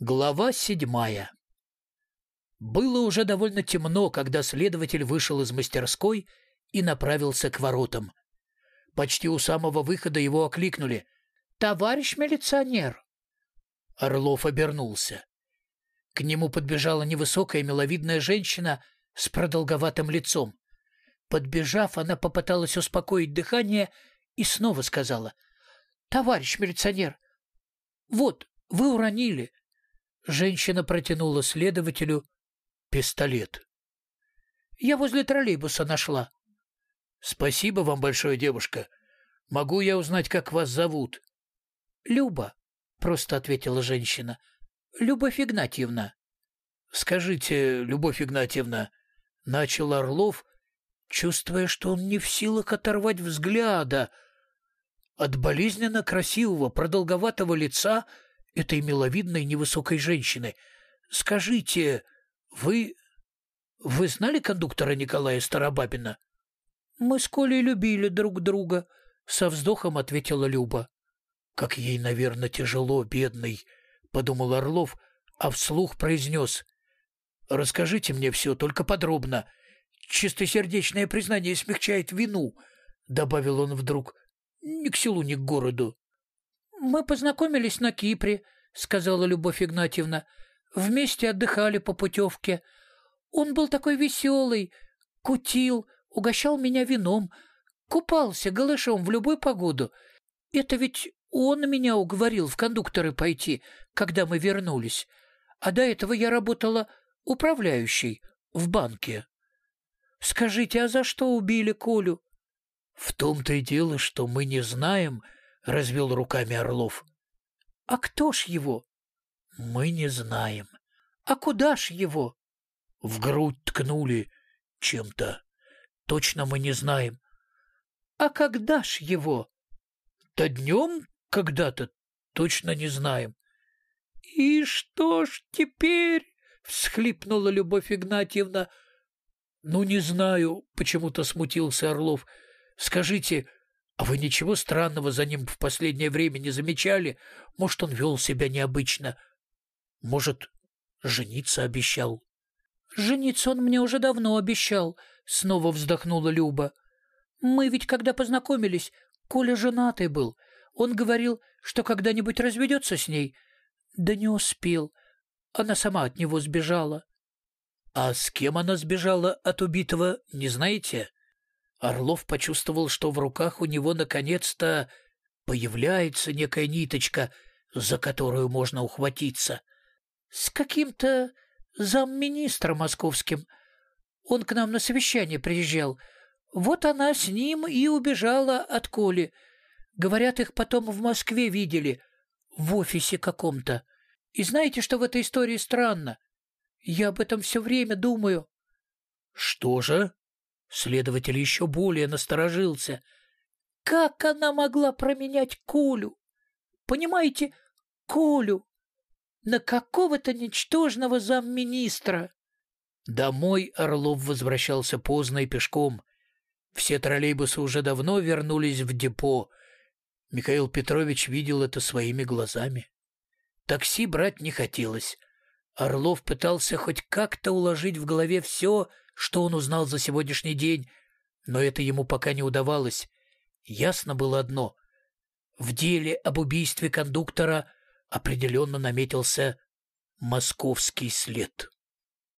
Глава седьмая Было уже довольно темно, когда следователь вышел из мастерской и направился к воротам. Почти у самого выхода его окликнули. «Товарищ милиционер!» Орлов обернулся. К нему подбежала невысокая миловидная женщина с продолговатым лицом. Подбежав, она попыталась успокоить дыхание и снова сказала. «Товарищ милиционер, вот, вы уронили. Женщина протянула следователю пистолет. «Я возле троллейбуса нашла». «Спасибо вам большое, девушка. Могу я узнать, как вас зовут?» «Люба», — просто ответила женщина. «Любовь Игнатьевна». «Скажите, Любовь Игнатьевна», — начал Орлов, чувствуя, что он не в силах оторвать взгляда от болезненно красивого, продолговатого лица — этой миловидной невысокой женщины. Скажите, вы... вы знали кондуктора Николая Старобабина? Мы с Колей любили друг друга, со вздохом ответила Люба. Как ей, наверное, тяжело, бедный, подумал Орлов, а вслух произнес. Расскажите мне все, только подробно. Чистосердечное признание смягчает вину, добавил он вдруг. Ни к селу, ни к городу. «Мы познакомились на Кипре», — сказала Любовь Игнатьевна. «Вместе отдыхали по путевке. Он был такой веселый, кутил, угощал меня вином, купался голышом в любую погоду. Это ведь он меня уговорил в кондукторы пойти, когда мы вернулись. А до этого я работала управляющей в банке. Скажите, а за что убили Колю?» «В том-то и дело, что мы не знаем», — развел руками Орлов. «А кто ж его?» «Мы не знаем». «А куда ж его?» «В грудь ткнули чем-то. Точно мы не знаем». «А когда ж его?» «Да днем когда-то. Точно не знаем». «И что ж теперь?» — всхлипнула Любовь Игнатьевна. «Ну, не знаю», — почему-то смутился Орлов. «Скажите, а вы ничего странного за ним в последнее время не замечали? Может, он вел себя необычно? Может, жениться обещал? Жениться он мне уже давно обещал, снова вздохнула Люба. Мы ведь когда познакомились, Коля женатый был. Он говорил, что когда-нибудь разведется с ней. Да не успел. Она сама от него сбежала. А с кем она сбежала от убитого, не знаете? Орлов почувствовал, что в руках у него наконец-то появляется некая ниточка, за которую можно ухватиться. С каким-то замминистра московским. Он к нам на совещание приезжал. Вот она с ним и убежала от Коли. Говорят, их потом в Москве видели, в офисе каком-то. И знаете, что в этой истории странно? Я об этом все время думаю. — Что же? Следователь еще более насторожился. Как она могла променять Колю? Понимаете, Колю на какого-то ничтожного замминистра. Домой Орлов возвращался поздно и пешком. Все троллейбусы уже давно вернулись в депо. Михаил Петрович видел это своими глазами. Такси брать не хотелось. Орлов пытался хоть как-то уложить в голове все, что он узнал за сегодняшний день, но это ему пока не удавалось. Ясно было одно. В деле об убийстве кондуктора определенно наметился московский след.